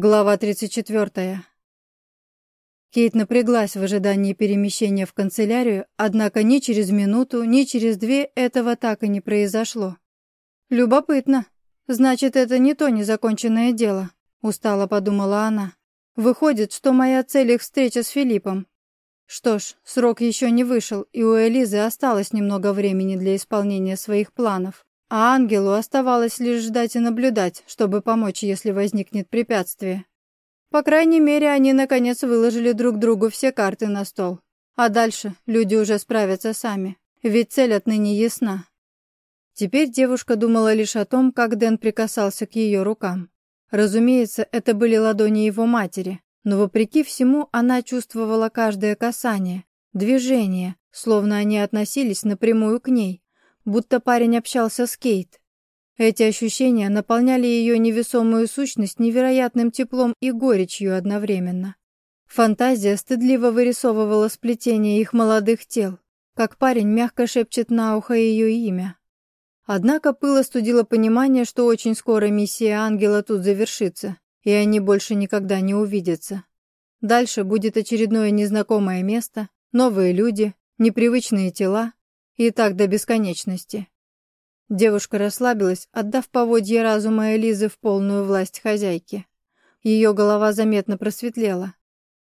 Глава 34. Кейт напряглась в ожидании перемещения в канцелярию, однако ни через минуту, ни через две этого так и не произошло. «Любопытно. Значит, это не то незаконченное дело», — устало подумала она. «Выходит, что моя цель их встреча с Филиппом. Что ж, срок еще не вышел, и у Элизы осталось немного времени для исполнения своих планов. А ангелу оставалось лишь ждать и наблюдать, чтобы помочь, если возникнет препятствие. По крайней мере, они наконец выложили друг другу все карты на стол. А дальше люди уже справятся сами, ведь цель отныне ясна. Теперь девушка думала лишь о том, как Дэн прикасался к ее рукам. Разумеется, это были ладони его матери, но вопреки всему она чувствовала каждое касание, движение, словно они относились напрямую к ней, будто парень общался с Кейт. Эти ощущения наполняли ее невесомую сущность невероятным теплом и горечью одновременно. Фантазия стыдливо вырисовывала сплетение их молодых тел, как парень мягко шепчет на ухо ее имя. Однако пыл остудило понимание, что очень скоро миссия ангела тут завершится, и они больше никогда не увидятся. Дальше будет очередное незнакомое место, новые люди, непривычные тела, и так до бесконечности. Девушка расслабилась, отдав поводье разума Элизы в полную власть хозяйки. Ее голова заметно просветлела.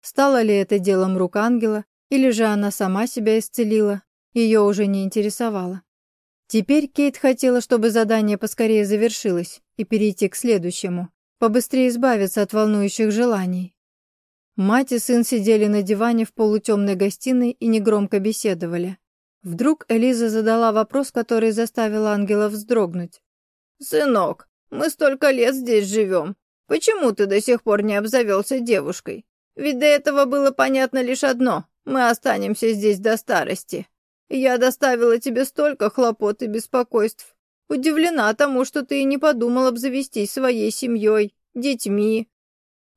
Стало ли это делом рук ангела, или же она сама себя исцелила, ее уже не интересовало. Теперь Кейт хотела, чтобы задание поскорее завершилось и перейти к следующему, побыстрее избавиться от волнующих желаний. Мать и сын сидели на диване в полутемной гостиной и негромко беседовали. Вдруг Элиза задала вопрос, который заставил ангела вздрогнуть. «Сынок, мы столько лет здесь живем. Почему ты до сих пор не обзавелся девушкой? Ведь до этого было понятно лишь одно — мы останемся здесь до старости. Я доставила тебе столько хлопот и беспокойств. Удивлена тому, что ты и не подумал обзавестись своей семьей, детьми».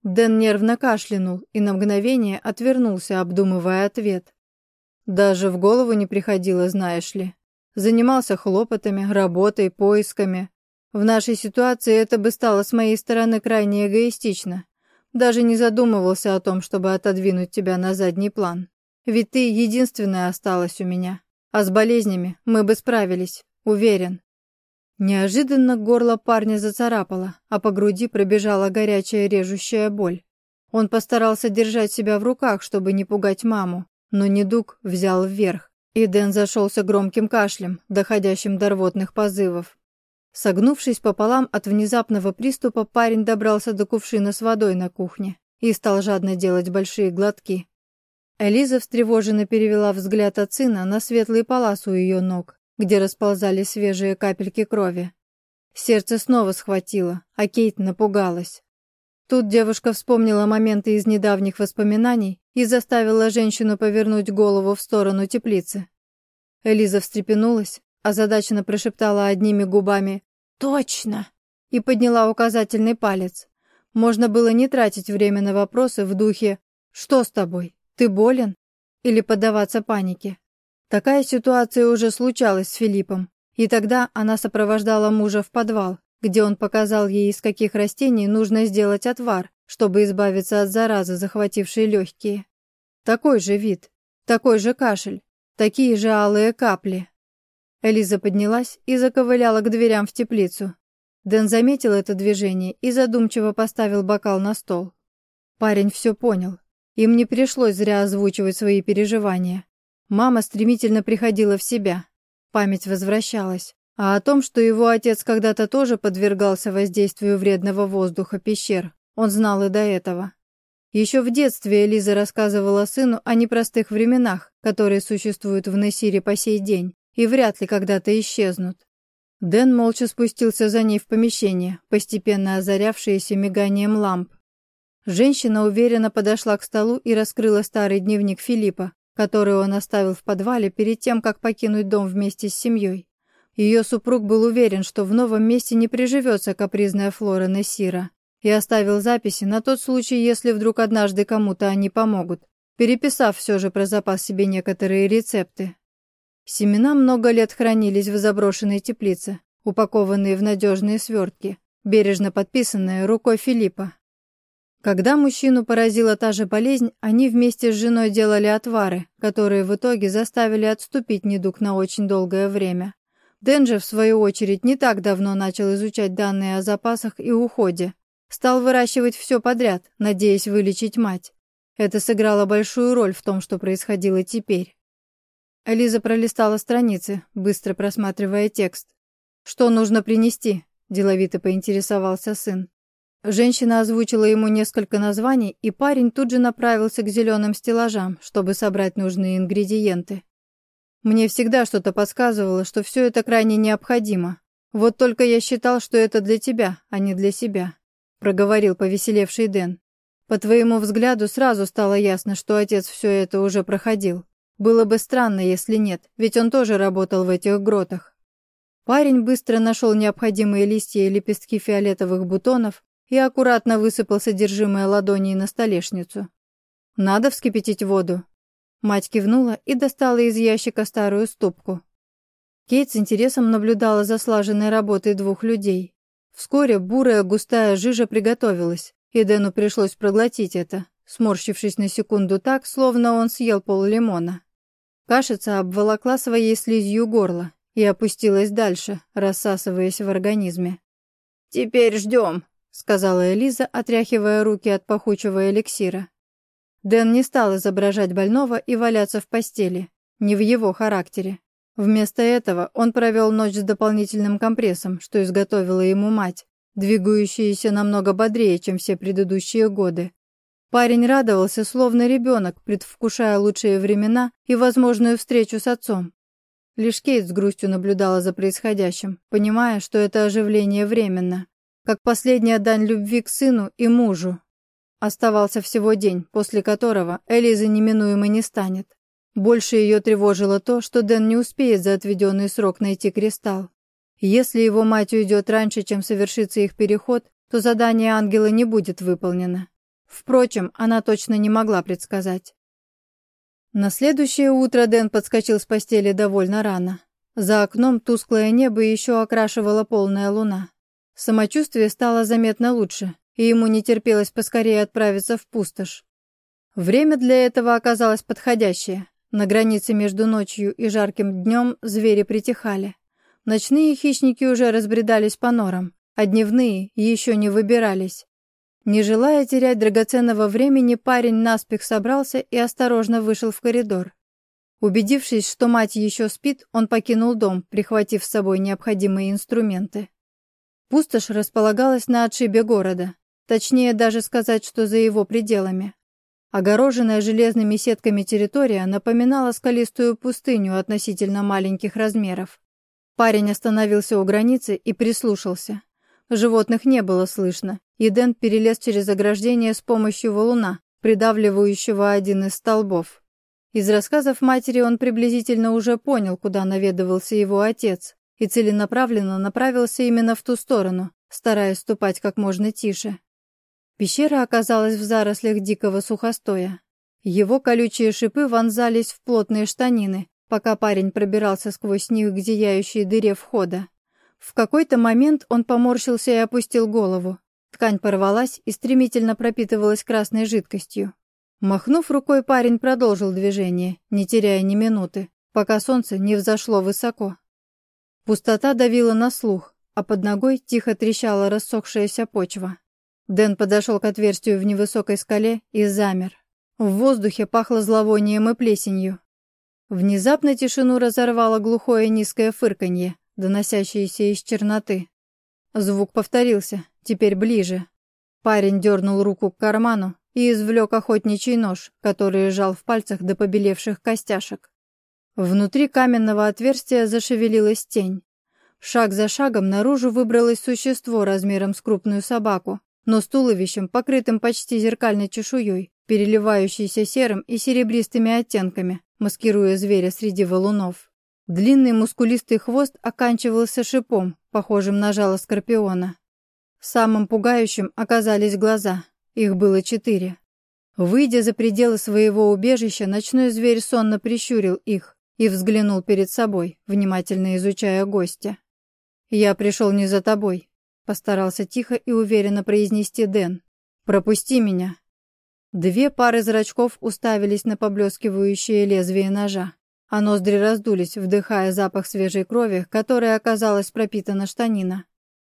Дэн нервно кашлянул и на мгновение отвернулся, обдумывая ответ. Даже в голову не приходило, знаешь ли. Занимался хлопотами, работой, поисками. В нашей ситуации это бы стало с моей стороны крайне эгоистично. Даже не задумывался о том, чтобы отодвинуть тебя на задний план. Ведь ты единственная осталась у меня. А с болезнями мы бы справились, уверен. Неожиданно горло парня зацарапало, а по груди пробежала горячая режущая боль. Он постарался держать себя в руках, чтобы не пугать маму, но недуг взял вверх, и Дэн зашелся громким кашлем, доходящим до рвотных позывов. Согнувшись пополам от внезапного приступа, парень добрался до кувшина с водой на кухне и стал жадно делать большие глотки. Элиза встревоженно перевела взгляд от сына на светлые полосы у ее ног, где расползались свежие капельки крови. Сердце снова схватило, а Кейт напугалась. Тут девушка вспомнила моменты из недавних воспоминаний и заставила женщину повернуть голову в сторону теплицы. Элиза встрепенулась, озадаченно прошептала одними губами «Точно!» и подняла указательный палец. Можно было не тратить время на вопросы в духе «Что с тобой? Ты болен?» или поддаваться панике. Такая ситуация уже случалась с Филиппом, и тогда она сопровождала мужа в подвал, где он показал ей, из каких растений нужно сделать отвар, чтобы избавиться от заразы, захватившей легкие. Такой же вид, такой же кашель, такие же алые капли. Элиза поднялась и заковыляла к дверям в теплицу. Дэн заметил это движение и задумчиво поставил бокал на стол. Парень все понял. Им не пришлось зря озвучивать свои переживания. Мама стремительно приходила в себя. Память возвращалась. А о том, что его отец когда-то тоже подвергался воздействию вредного воздуха пещер, он знал и до этого. Еще в детстве Элиза рассказывала сыну о непростых временах, которые существуют в Нессире по сей день и вряд ли когда-то исчезнут. Дэн молча спустился за ней в помещение, постепенно озарявшееся миганием ламп. Женщина уверенно подошла к столу и раскрыла старый дневник Филиппа, который он оставил в подвале перед тем, как покинуть дом вместе с семьей. Ее супруг был уверен, что в новом месте не приживется капризная Флора Нессира, и оставил записи на тот случай, если вдруг однажды кому-то они помогут, переписав все же про запас себе некоторые рецепты. Семена много лет хранились в заброшенной теплице, упакованные в надежные свертки, бережно подписанные рукой Филиппа. Когда мужчину поразила та же болезнь, они вместе с женой делали отвары, которые в итоге заставили отступить недуг на очень долгое время. Дэн же, в свою очередь, не так давно начал изучать данные о запасах и уходе. Стал выращивать все подряд, надеясь вылечить мать. Это сыграло большую роль в том, что происходило теперь. Элиза пролистала страницы, быстро просматривая текст. «Что нужно принести?» – деловито поинтересовался сын. Женщина озвучила ему несколько названий, и парень тут же направился к зеленым стеллажам, чтобы собрать нужные ингредиенты. Мне всегда что-то подсказывало, что все это крайне необходимо. Вот только я считал, что это для тебя, а не для себя», — проговорил повеселевший Дэн. «По твоему взгляду сразу стало ясно, что отец все это уже проходил. Было бы странно, если нет, ведь он тоже работал в этих гротах». Парень быстро нашел необходимые листья и лепестки фиолетовых бутонов, и аккуратно высыпал содержимое ладоней на столешницу. «Надо вскипятить воду». Мать кивнула и достала из ящика старую ступку. Кейт с интересом наблюдала за слаженной работой двух людей. Вскоре бурая густая жижа приготовилась, и Дэну пришлось проглотить это, сморщившись на секунду так, словно он съел пол лимона. Кашица обволокла своей слизью горло и опустилась дальше, рассасываясь в организме. «Теперь ждем», сказала Элиза, отряхивая руки от пахучего эликсира. Дэн не стал изображать больного и валяться в постели. Не в его характере. Вместо этого он провел ночь с дополнительным компрессом, что изготовила ему мать, двигающаяся намного бодрее, чем все предыдущие годы. Парень радовался, словно ребенок, предвкушая лучшие времена и возможную встречу с отцом. Лишь Кейт с грустью наблюдала за происходящим, понимая, что это оживление временно как последняя дань любви к сыну и мужу. Оставался всего день, после которого Элиза неминуемо не станет. Больше ее тревожило то, что Дэн не успеет за отведенный срок найти кристалл. Если его мать уйдет раньше, чем совершится их переход, то задание ангела не будет выполнено. Впрочем, она точно не могла предсказать. На следующее утро Дэн подскочил с постели довольно рано. За окном тусклое небо еще окрашивала полная луна. Самочувствие стало заметно лучше, и ему не терпелось поскорее отправиться в пустошь. Время для этого оказалось подходящее. На границе между ночью и жарким днем звери притихали. Ночные хищники уже разбредались по норам, а дневные еще не выбирались. Не желая терять драгоценного времени, парень наспех собрался и осторожно вышел в коридор. Убедившись, что мать еще спит, он покинул дом, прихватив с собой необходимые инструменты. Пустошь располагалась на отшибе города, точнее даже сказать, что за его пределами. Огороженная железными сетками территория напоминала скалистую пустыню относительно маленьких размеров. Парень остановился у границы и прислушался. Животных не было слышно, и Дэн перелез через ограждение с помощью валуна, придавливающего один из столбов. Из рассказов матери он приблизительно уже понял, куда наведывался его отец и целенаправленно направился именно в ту сторону, стараясь ступать как можно тише. Пещера оказалась в зарослях дикого сухостоя. Его колючие шипы вонзались в плотные штанины, пока парень пробирался сквозь них к зияющей дыре входа. В какой-то момент он поморщился и опустил голову. Ткань порвалась и стремительно пропитывалась красной жидкостью. Махнув рукой, парень продолжил движение, не теряя ни минуты, пока солнце не взошло высоко. Пустота давила на слух, а под ногой тихо трещала рассохшаяся почва. Дэн подошел к отверстию в невысокой скале и замер. В воздухе пахло зловонием и плесенью. Внезапно тишину разорвало глухое низкое фырканье, доносящееся из черноты. Звук повторился, теперь ближе. Парень дернул руку к карману и извлек охотничий нож, который лежал в пальцах до побелевших костяшек. Внутри каменного отверстия зашевелилась тень. Шаг за шагом наружу выбралось существо размером с крупную собаку, но с туловищем, покрытым почти зеркальной чешуей, переливающейся серым и серебристыми оттенками, маскируя зверя среди валунов. Длинный мускулистый хвост оканчивался шипом, похожим на жало скорпиона. Самым пугающим оказались глаза. Их было четыре. Выйдя за пределы своего убежища, ночной зверь сонно прищурил их, и взглянул перед собой, внимательно изучая гостя. «Я пришел не за тобой», — постарался тихо и уверенно произнести Дэн. «Пропусти меня!» Две пары зрачков уставились на поблескивающее лезвие ножа, а ноздри раздулись, вдыхая запах свежей крови, которой оказалась пропитана штанина.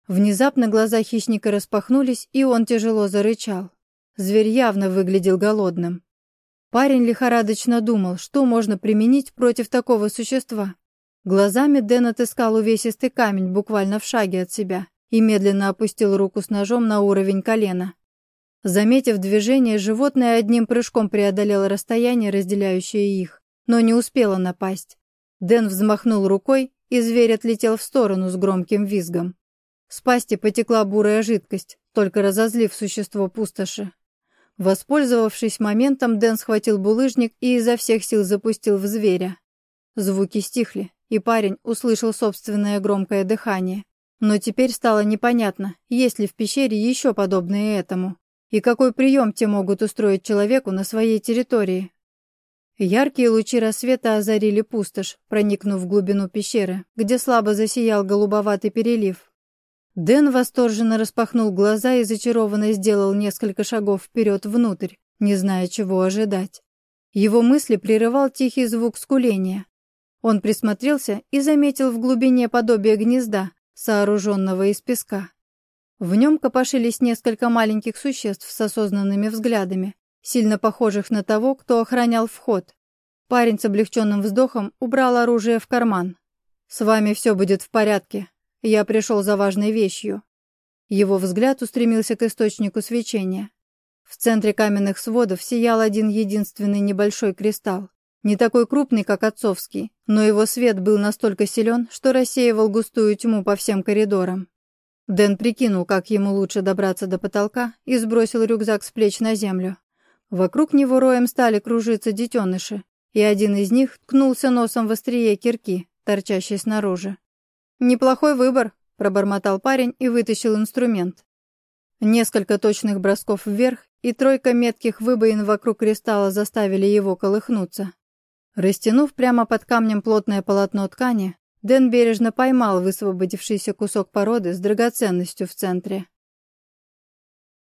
Внезапно глаза хищника распахнулись, и он тяжело зарычал. Зверь явно выглядел голодным. Парень лихорадочно думал, что можно применить против такого существа. Глазами Дэн отыскал увесистый камень буквально в шаге от себя и медленно опустил руку с ножом на уровень колена. Заметив движение, животное одним прыжком преодолело расстояние, разделяющее их, но не успело напасть. Дэн взмахнул рукой, и зверь отлетел в сторону с громким визгом. С пасти потекла бурая жидкость, только разозлив существо пустоши. Воспользовавшись моментом, Дэн схватил булыжник и изо всех сил запустил в зверя. Звуки стихли, и парень услышал собственное громкое дыхание. Но теперь стало непонятно, есть ли в пещере еще подобные этому. И какой прием те могут устроить человеку на своей территории? Яркие лучи рассвета озарили пустошь, проникнув в глубину пещеры, где слабо засиял голубоватый перелив. Дэн восторженно распахнул глаза и зачарованно сделал несколько шагов вперед внутрь, не зная, чего ожидать. Его мысли прерывал тихий звук скуления. Он присмотрелся и заметил в глубине подобие гнезда, сооруженного из песка. В нем копошились несколько маленьких существ с осознанными взглядами, сильно похожих на того, кто охранял вход. Парень с облегченным вздохом убрал оружие в карман. «С вами все будет в порядке. Я пришел за важной вещью». Его взгляд устремился к источнику свечения. В центре каменных сводов сиял один единственный небольшой кристалл. Не такой крупный, как отцовский, но его свет был настолько силен, что рассеивал густую тьму по всем коридорам. Дэн прикинул, как ему лучше добраться до потолка, и сбросил рюкзак с плеч на землю. Вокруг него роем стали кружиться детеныши, и один из них ткнулся носом в острие кирки, торчащей снаружи. «Неплохой выбор», — пробормотал парень и вытащил инструмент. Несколько точных бросков вверх и тройка метких выбоин вокруг кристалла заставили его колыхнуться. Растянув прямо под камнем плотное полотно ткани, Дэн бережно поймал высвободившийся кусок породы с драгоценностью в центре.